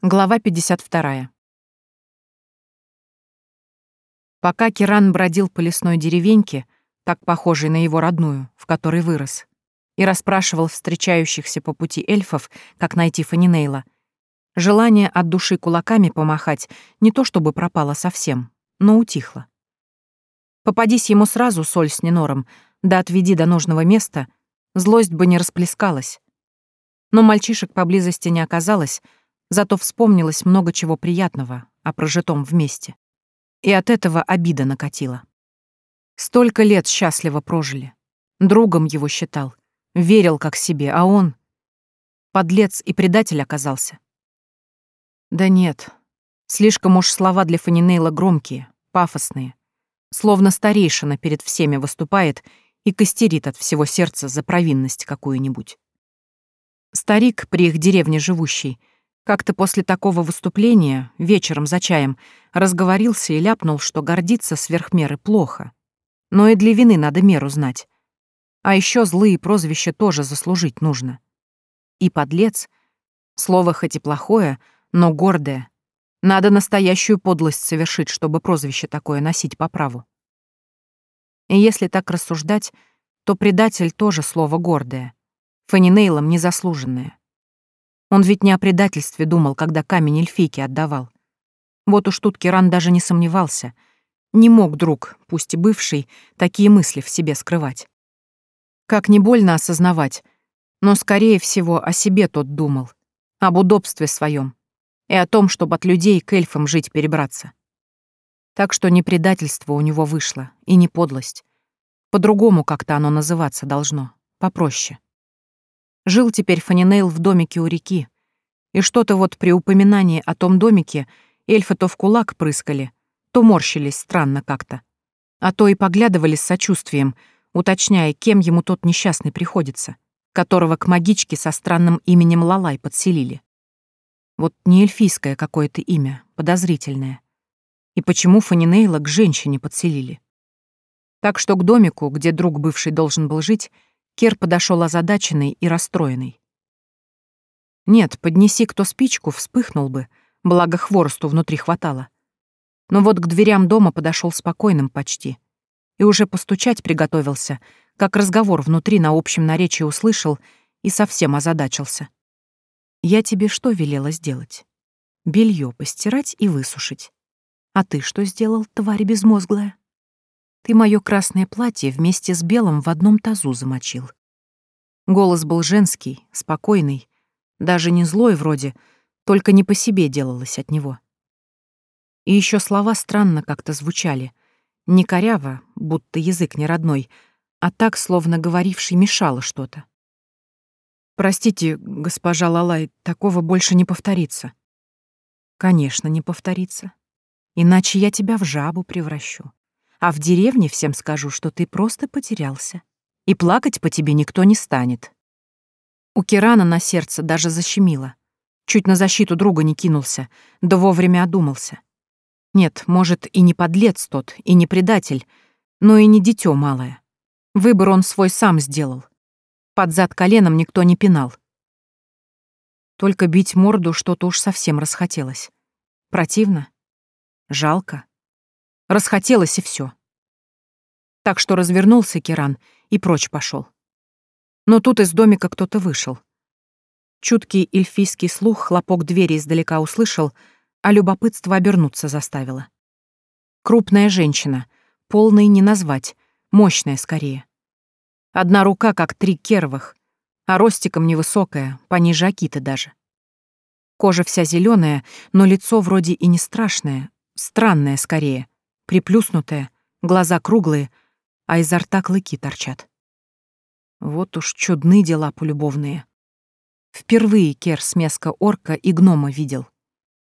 Глава 52. Пока Киран бродил по лесной деревеньке, так похожей на его родную, в которой вырос, и расспрашивал встречающихся по пути эльфов, как найти Фанинейла, желание от души кулаками помахать не то чтобы пропало совсем, но утихло. Попадись ему сразу соль с ненором, да отведи до нужного места, злость бы не расплескалась. Но мальчишек поблизости не оказалось — Зато вспомнилось много чего приятного о прожитом вместе. И от этого обида накатила. Столько лет счастливо прожили. Другом его считал, верил как себе, а он... Подлец и предатель оказался. Да нет, слишком уж слова для Фанинейла громкие, пафосные. Словно старейшина перед всеми выступает и костерит от всего сердца за провинность какую-нибудь. Старик, при их деревне живущий, как-то после такого выступления, вечером за чаем, разговорился и ляпнул, что гордиться сверх меры плохо. Но и для вины надо меру знать. А еще злые прозвища тоже заслужить нужно. И подлец — слово хоть и плохое, но гордое. Надо настоящую подлость совершить, чтобы прозвище такое носить по праву. И если так рассуждать, то предатель тоже слово гордое, Фанинейлом незаслуженное. Он ведь не о предательстве думал, когда камень эльфийки отдавал. Вот уж тут Киран даже не сомневался. Не мог друг, пусть и бывший, такие мысли в себе скрывать. Как не больно осознавать, но, скорее всего, о себе тот думал, об удобстве своем и о том, чтобы от людей к эльфам жить перебраться. Так что не предательство у него вышло, и не подлость. По-другому как-то оно называться должно, попроще. Жил теперь Фанинейл в домике у реки. И что-то вот при упоминании о том домике эльфы то в кулак прыскали, то морщились странно как-то. А то и поглядывали с сочувствием, уточняя, кем ему тот несчастный приходится, которого к магичке со странным именем Лалай подселили. Вот не эльфийское какое-то имя, подозрительное. И почему Фанинейла к женщине подселили? Так что к домику, где друг бывший должен был жить, Кер подошел озадаченный и расстроенный. Нет, поднеси кто спичку, вспыхнул бы, благо хворосту внутри хватало. Но вот к дверям дома подошел спокойным почти. И уже постучать приготовился, как разговор внутри на общем наречии услышал и совсем озадачился. «Я тебе что велела сделать? Белье постирать и высушить. А ты что сделал, тварь безмозглая?» Ты моё красное платье вместе с белым в одном тазу замочил. Голос был женский, спокойный, даже не злой вроде, только не по себе делалось от него. И ещё слова странно как-то звучали, не коряво, будто язык не родной, а так, словно говоривший мешало что-то. «Простите, госпожа Лалай, такого больше не повторится». «Конечно, не повторится. Иначе я тебя в жабу превращу а в деревне всем скажу, что ты просто потерялся. И плакать по тебе никто не станет. У Кирана на сердце даже защемило. Чуть на защиту друга не кинулся, да вовремя одумался. Нет, может, и не подлец тот, и не предатель, но и не дитё малое. Выбор он свой сам сделал. Под зад коленом никто не пинал. Только бить морду что-то уж совсем расхотелось. Противно. Жалко. Расхотелось и все. Так что развернулся Киран и прочь пошел. Но тут из домика кто-то вышел. Чуткий эльфийский слух хлопок двери издалека услышал, а любопытство обернуться заставило. Крупная женщина, полной не назвать, мощная скорее. Одна рука, как три кервых, а ростиком невысокая, пониже Акиты даже. Кожа вся зеленая, но лицо вроде и не страшное, странное скорее, приплюснутая, глаза круглые, а изо рта клыки торчат. Вот уж чудны дела полюбовные. Впервые Кер смеска орка и гнома видел.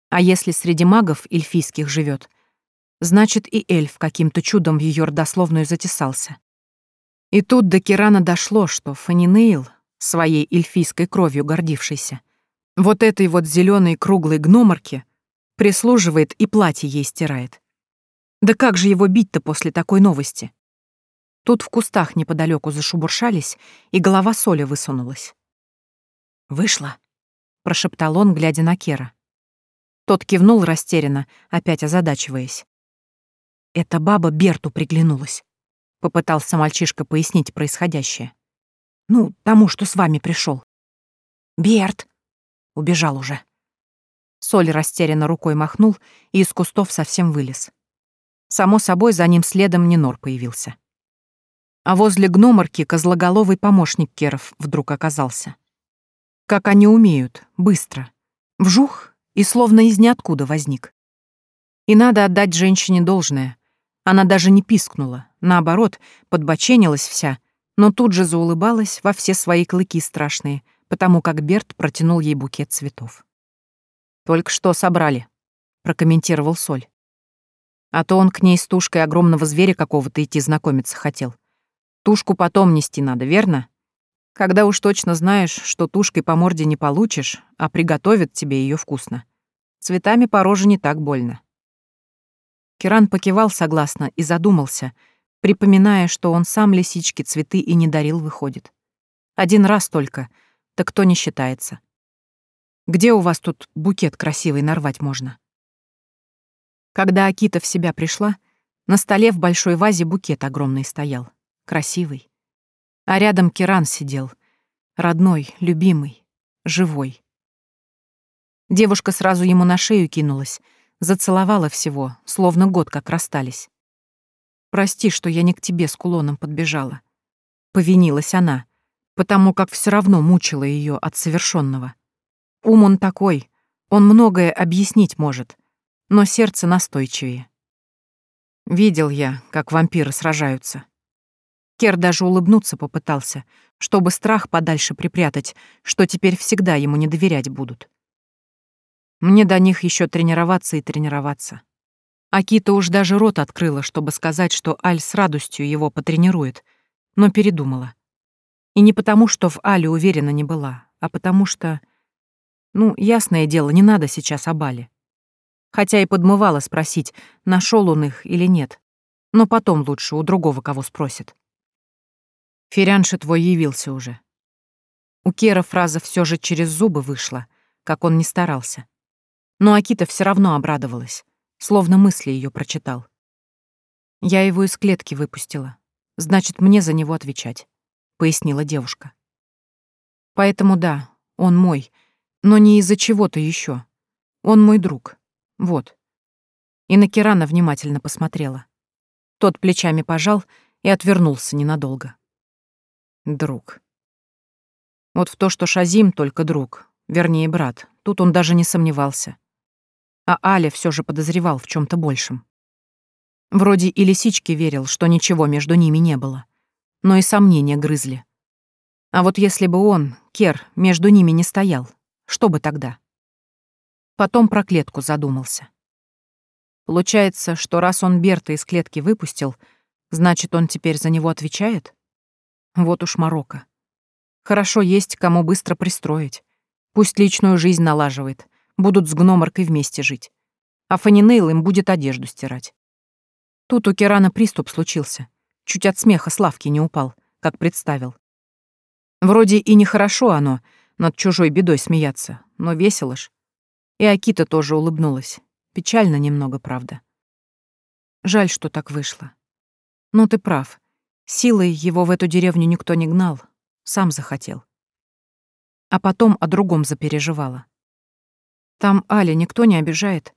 А если среди магов эльфийских живет, значит и эльф каким-то чудом в ее родословную затесался. И тут до Кирана дошло, что Фанинейл, своей эльфийской кровью гордившийся, вот этой вот зеленой круглой гноморке прислуживает и платье ей стирает. Да как же его бить-то после такой новости? Тут в кустах неподалеку зашубуршались, и голова Соли высунулась. «Вышла», — прошептал он, глядя на Кера. Тот кивнул растерянно, опять озадачиваясь. «Эта баба Берту приглянулась», — попытался мальчишка пояснить происходящее. «Ну, тому, что с вами пришел. «Берт!» — убежал уже. Соль растерянно рукой махнул и из кустов совсем вылез. Само собой, за ним следом Нинор появился. А возле гноморки козлоголовый помощник Керов вдруг оказался. Как они умеют, быстро. Вжух, и словно из ниоткуда возник. И надо отдать женщине должное. Она даже не пискнула, наоборот, подбоченилась вся, но тут же заулыбалась во все свои клыки страшные, потому как Берт протянул ей букет цветов. «Только что собрали», — прокомментировал Соль. А то он к ней с тушкой огромного зверя какого-то идти знакомиться хотел. Тушку потом нести надо, верно? Когда уж точно знаешь, что тушкой по морде не получишь, а приготовят тебе ее вкусно. Цветами по роже не так больно. Киран покивал согласно и задумался, припоминая, что он сам лисичке цветы и не дарил, выходит. Один раз только, так кто не считается. Где у вас тут букет красивый нарвать можно? Когда Акита в себя пришла, на столе в большой вазе букет огромный стоял, красивый. А рядом Киран сидел, родной, любимый, живой. Девушка сразу ему на шею кинулась, зацеловала всего, словно год как расстались. «Прости, что я не к тебе с кулоном подбежала». Повинилась она, потому как все равно мучила ее от совершенного. Ум он такой, он многое объяснить может, но сердце настойчивее. Видел я, как вампиры сражаются. Кер даже улыбнуться попытался, чтобы страх подальше припрятать, что теперь всегда ему не доверять будут. Мне до них еще тренироваться и тренироваться. Акита уж даже рот открыла, чтобы сказать, что Аль с радостью его потренирует, но передумала. И не потому, что в Але уверена не была, а потому что... Ну, ясное дело, не надо сейчас об Але хотя и подмывала спросить, нашел он их или нет. Но потом лучше у другого кого спросит. Ферянша твой явился уже. У Кера фраза все же через зубы вышла, как он не старался. Но Акита все равно обрадовалась, словно мысли ее прочитал. Я его из клетки выпустила. Значит, мне за него отвечать, пояснила девушка. Поэтому да, он мой, но не из-за чего-то еще. Он мой друг. Вот. И на Кирана внимательно посмотрела. Тот плечами пожал и отвернулся ненадолго. Друг. Вот в то, что Шазим только друг, вернее, брат, тут он даже не сомневался. А Аля все же подозревал в чем то большем. Вроде и лисички верил, что ничего между ними не было. Но и сомнения грызли. А вот если бы он, Кер, между ними не стоял, что бы тогда? Потом про клетку задумался. Получается, что раз он Берта из клетки выпустил, значит, он теперь за него отвечает? Вот уж Марокко. Хорошо есть, кому быстро пристроить. Пусть личную жизнь налаживает, будут с гноморкой вместе жить. А Фанинейл им будет одежду стирать. Тут у Керана приступ случился. Чуть от смеха Славки не упал, как представил. Вроде и нехорошо оно, над чужой бедой смеяться, но весело ж. И Акита тоже улыбнулась. Печально немного, правда. Жаль, что так вышло. Но ты прав. Силой его в эту деревню никто не гнал. Сам захотел. А потом о другом запереживала. Там Аля никто не обижает.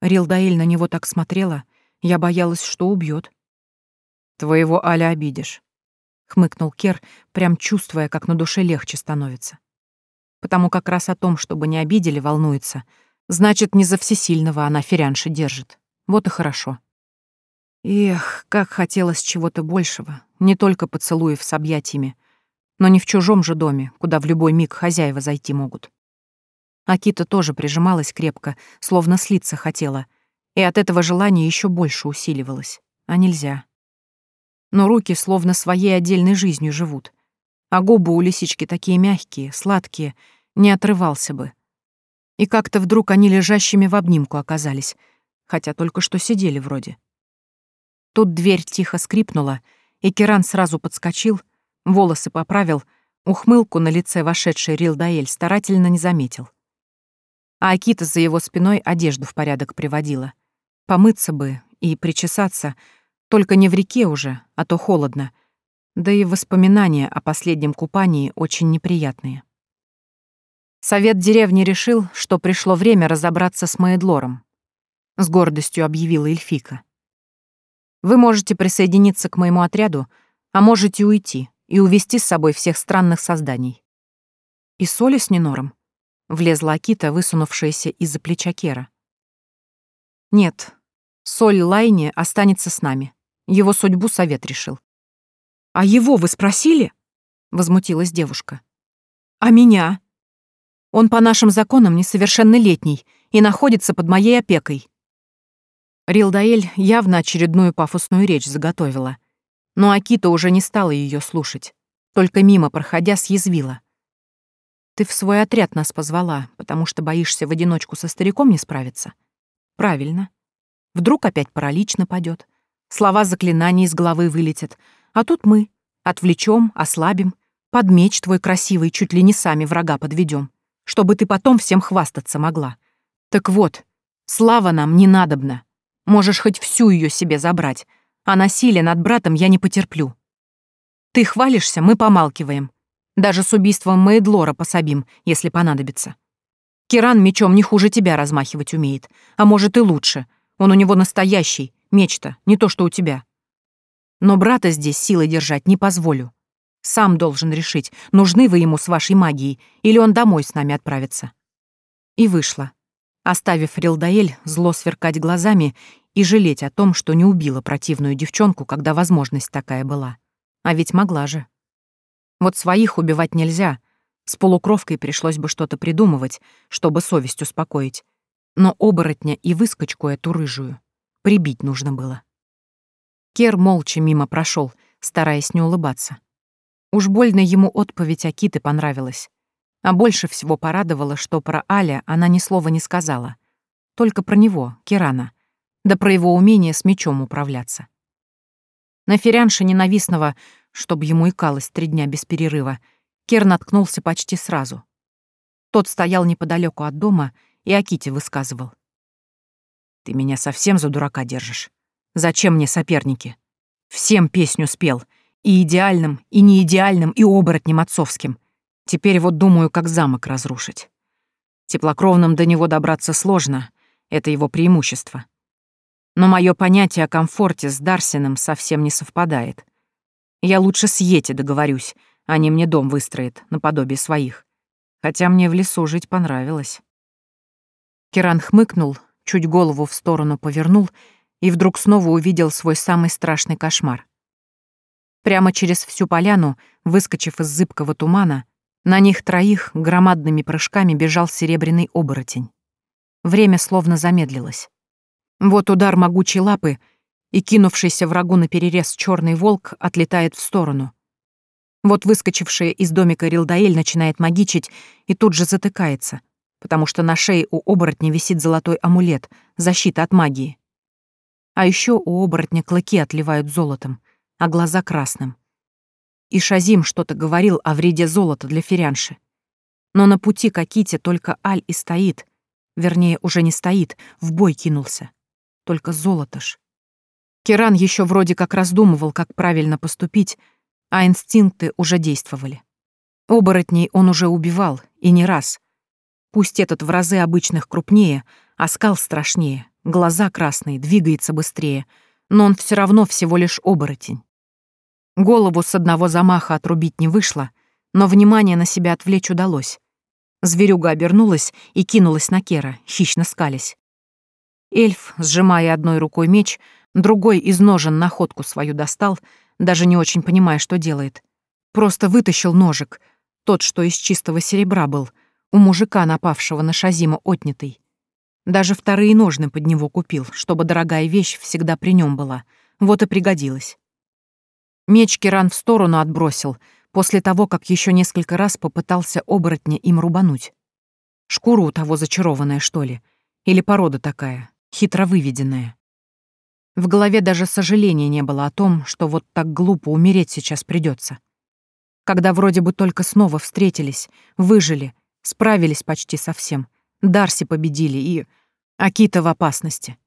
Рилдаиль на него так смотрела, я боялась, что убьет. Твоего Аля обидишь, хмыкнул Кер, прям чувствуя, как на душе легче становится потому как раз о том, чтобы не обидели, волнуется. Значит, не за всесильного она ферянши держит. Вот и хорошо. Эх, как хотелось чего-то большего, не только поцелуев с объятиями, но не в чужом же доме, куда в любой миг хозяева зайти могут. Акита тоже прижималась крепко, словно слиться хотела, и от этого желание еще больше усиливалось. А нельзя. Но руки словно своей отдельной жизнью живут — а губы у лисички такие мягкие, сладкие, не отрывался бы. И как-то вдруг они лежащими в обнимку оказались, хотя только что сидели вроде. Тут дверь тихо скрипнула, и Керан сразу подскочил, волосы поправил, ухмылку на лице вошедшей Рилдаэль старательно не заметил. А Акита за его спиной одежду в порядок приводила. Помыться бы и причесаться, только не в реке уже, а то холодно. Да и воспоминания о последнем купании очень неприятные. Совет деревни решил, что пришло время разобраться с Маэдлором. С гордостью объявила Эльфика. Вы можете присоединиться к моему отряду, а можете уйти и увести с собой всех странных созданий. И соли с Нинором? Влезла Акита, высунувшаяся из-за плеча Кера. Нет, соль Лайни останется с нами. Его судьбу совет решил. «А его вы спросили?» — возмутилась девушка. «А меня?» «Он по нашим законам несовершеннолетний и находится под моей опекой». Рилдаэль явно очередную пафосную речь заготовила. Но Акита уже не стала ее слушать, только мимо проходя съязвила. «Ты в свой отряд нас позвала, потому что боишься в одиночку со стариком не справиться?» «Правильно. Вдруг опять паралич нападет. Слова заклинаний из головы вылетят. А тут мы. Отвлечем, ослабим. Под меч твой красивый чуть ли не сами врага подведем, чтобы ты потом всем хвастаться могла. Так вот, слава нам не надобна. Можешь хоть всю ее себе забрать, а насилие над братом я не потерплю. Ты хвалишься, мы помалкиваем. Даже с убийством Мейдлора пособим, если понадобится. Киран мечом не хуже тебя размахивать умеет, а может и лучше. Он у него настоящий, Мечта, не то что у тебя. Но брата здесь силой держать не позволю. Сам должен решить, нужны вы ему с вашей магией, или он домой с нами отправится. И вышла, оставив Рилдаэль зло сверкать глазами и жалеть о том, что не убила противную девчонку, когда возможность такая была. А ведь могла же. Вот своих убивать нельзя. С полукровкой пришлось бы что-то придумывать, чтобы совесть успокоить. Но оборотня и выскочку эту рыжую Прибить нужно было. Кер молча мимо прошел, стараясь не улыбаться. Уж больно ему отповедь Акиты понравилась. А больше всего порадовало, что про Аля она ни слова не сказала. Только про него, Кирана. Да про его умение с мечом управляться. На ферянша ненавистного, чтобы ему икалось три дня без перерыва, Кер наткнулся почти сразу. Тот стоял неподалеку от дома и Аките высказывал. Ты меня совсем за дурака держишь. Зачем мне соперники? Всем песню спел. И идеальным, и неидеальным, и оборотнем отцовским. Теперь вот думаю, как замок разрушить. Теплокровным до него добраться сложно. Это его преимущество. Но мое понятие о комфорте с Дарсином совсем не совпадает. Я лучше с Йети договорюсь, не мне дом выстроит, наподобие своих. Хотя мне в лесу жить понравилось. Киран хмыкнул, чуть голову в сторону повернул и вдруг снова увидел свой самый страшный кошмар. Прямо через всю поляну, выскочив из зыбкого тумана, на них троих громадными прыжками бежал серебряный оборотень. Время словно замедлилось. Вот удар могучей лапы, и кинувшийся врагу на перерез черный волк отлетает в сторону. Вот выскочившая из домика Рилдаэль начинает магичить и тут же затыкается, потому что на шее у оборотня висит золотой амулет, защита от магии. А еще у оборотня клыки отливают золотом, а глаза красным. И Шазим что-то говорил о вреде золота для ферянши. Но на пути к Аките только Аль и стоит, вернее, уже не стоит, в бой кинулся. Только золото ж. Керан еще вроде как раздумывал, как правильно поступить, а инстинкты уже действовали. Оборотней он уже убивал, и не раз — Пусть этот в разы обычных крупнее, а скал страшнее, глаза красные, двигается быстрее, но он все равно всего лишь оборотень. Голову с одного замаха отрубить не вышло, но внимание на себя отвлечь удалось. Зверюга обернулась и кинулась на Кера, хищно скались. Эльф, сжимая одной рукой меч, другой из ножен находку свою достал, даже не очень понимая, что делает. Просто вытащил ножик, тот, что из чистого серебра был — у мужика, напавшего на Шазима, отнятый. Даже вторые ножны под него купил, чтобы дорогая вещь всегда при нем была. Вот и пригодилась. Меч Киран в сторону отбросил, после того, как еще несколько раз попытался оборотня им рубануть. Шкура у того зачарованная, что ли? Или порода такая, хитро выведенная? В голове даже сожаления не было о том, что вот так глупо умереть сейчас придется. Когда вроде бы только снова встретились, выжили, Справились почти со всем. Дарси победили, и... Акита в опасности.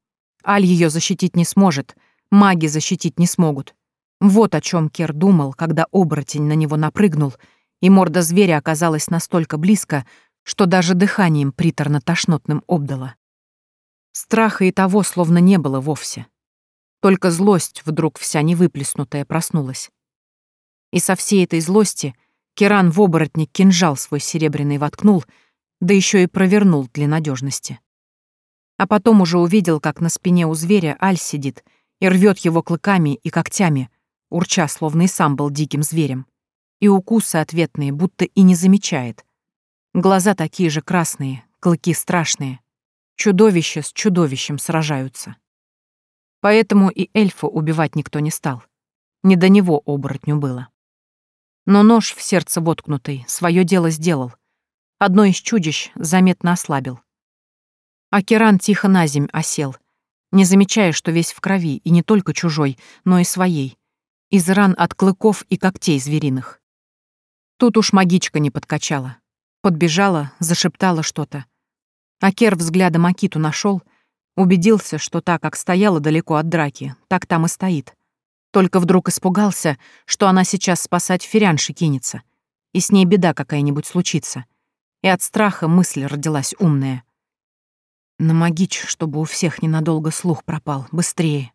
Аль ее защитить не сможет, маги защитить не смогут. Вот о чем Кер думал, когда оборотень на него напрыгнул, и морда зверя оказалась настолько близко, что даже дыханием приторно-тошнотным обдало. Страха и того словно не было вовсе. Только злость вдруг вся невыплеснутая проснулась. И со всей этой злости Керан в оборотник кинжал свой серебряный воткнул, да еще и провернул для надежности. А потом уже увидел, как на спине у зверя Аль сидит и рвет его клыками и когтями, урча, словно и сам был диким зверем. И укусы ответные будто и не замечает. Глаза такие же красные, клыки страшные. Чудовища с чудовищем сражаются. Поэтому и эльфа убивать никто не стал. Не до него оборотню было. Но нож в сердце воткнутый свое дело сделал. Одно из чудищ заметно ослабил. А Керан тихо на земь осел, не замечая, что весь в крови, и не только чужой, но и своей, из ран от клыков и когтей звериных. Тут уж магичка не подкачала. Подбежала, зашептала что-то. Акер взглядом Акиту нашел, убедился, что та, как стояла далеко от драки, так там и стоит. Только вдруг испугался, что она сейчас спасать ферянши кинется, и с ней беда какая-нибудь случится. И от страха мысль родилась умная. На магич, чтобы у всех ненадолго слух пропал, быстрее.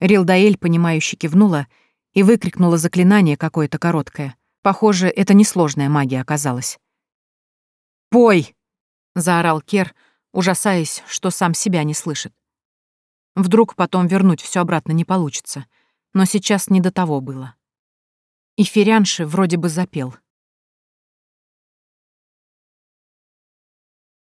Рилдаэль, понимающе кивнула и выкрикнула заклинание какое-то короткое. Похоже, это несложная магия оказалась. «Пой!» — заорал Кер, ужасаясь, что сам себя не слышит. Вдруг потом вернуть все обратно не получится, но сейчас не до того было. И Ферянши вроде бы запел,